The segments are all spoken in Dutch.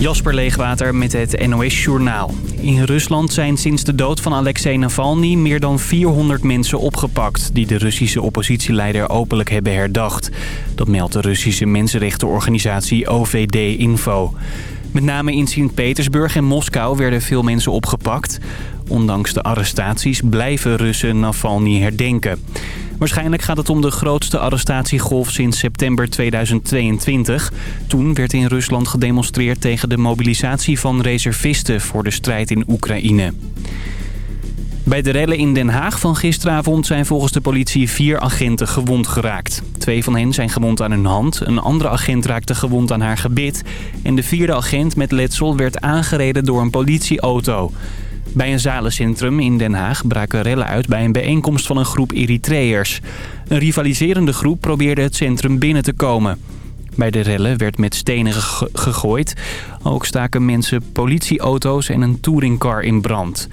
Jasper Leegwater met het NOS Journaal. In Rusland zijn sinds de dood van Alexei Navalny meer dan 400 mensen opgepakt... die de Russische oppositieleider openlijk hebben herdacht. Dat meldt de Russische mensenrechtenorganisatie OVD Info. Met name in Sint-Petersburg en Moskou werden veel mensen opgepakt. Ondanks de arrestaties blijven Russen Navalny herdenken. Waarschijnlijk gaat het om de grootste arrestatiegolf sinds september 2022. Toen werd in Rusland gedemonstreerd tegen de mobilisatie van reservisten voor de strijd in Oekraïne. Bij de rellen in Den Haag van gisteravond zijn volgens de politie vier agenten gewond geraakt. Twee van hen zijn gewond aan hun hand, een andere agent raakte gewond aan haar gebit... en de vierde agent met letsel werd aangereden door een politieauto. Bij een zalencentrum in Den Haag braken rellen uit bij een bijeenkomst van een groep Eritreërs. Een rivaliserende groep probeerde het centrum binnen te komen. Bij de rellen werd met stenen gegooid. Ook staken mensen politieauto's en een touringcar in brand.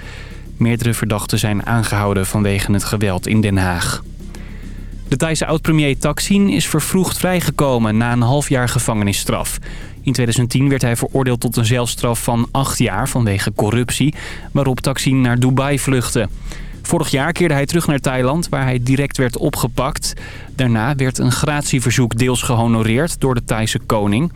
Meerdere verdachten zijn aangehouden vanwege het geweld in Den Haag. De Thaise oud-premier Thaksin is vervroegd vrijgekomen na een half jaar gevangenisstraf. In 2010 werd hij veroordeeld tot een zelfstraf van acht jaar vanwege corruptie... waarop Thaksin naar Dubai vluchtte. Vorig jaar keerde hij terug naar Thailand, waar hij direct werd opgepakt. Daarna werd een gratieverzoek deels gehonoreerd door de Thaise koning.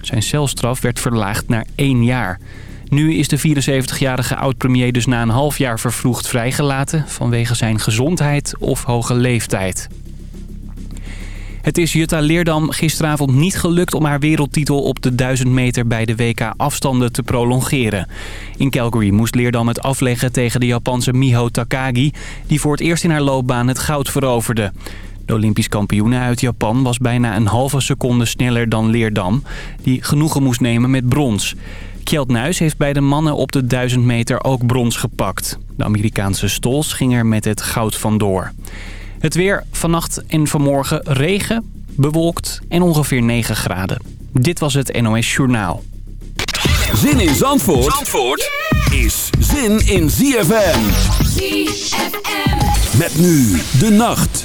Zijn celstraf werd verlaagd naar één jaar. Nu is de 74-jarige oud-premier dus na een half jaar vervroegd vrijgelaten... vanwege zijn gezondheid of hoge leeftijd. Het is Jutta Leerdam gisteravond niet gelukt om haar wereldtitel op de 1000 meter bij de WK afstanden te prolongeren. In Calgary moest Leerdam het afleggen tegen de Japanse Miho Takagi, die voor het eerst in haar loopbaan het goud veroverde. De Olympisch kampioene uit Japan was bijna een halve seconde sneller dan Leerdam, die genoegen moest nemen met brons. Kjeld Nuis heeft bij de mannen op de 1000 meter ook brons gepakt. De Amerikaanse Stols ging er met het goud vandoor. Het weer vannacht en vanmorgen regen, bewolkt en ongeveer 9 graden. Dit was het NOS Journaal. Zin in Zandvoort, Zandvoort is zin in ZFM. ZFM. Met nu de nacht.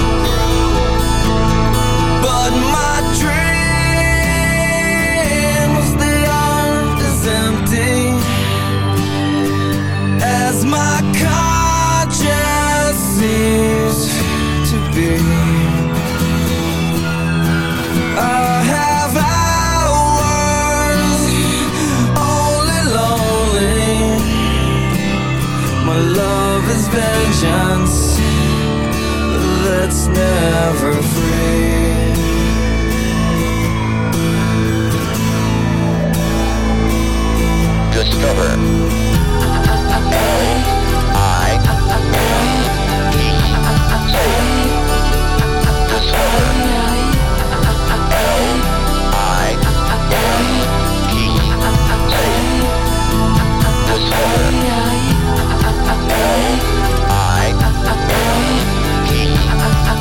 that's never free. Discover. L I N E C. Discover. Discover.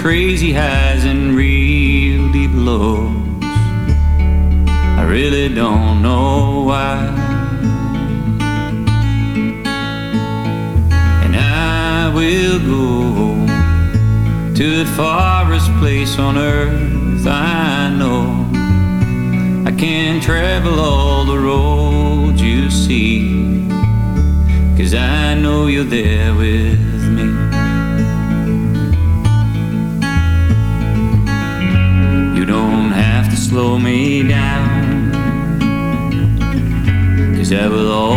crazy highs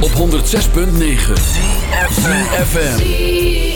Op 106.9 FM.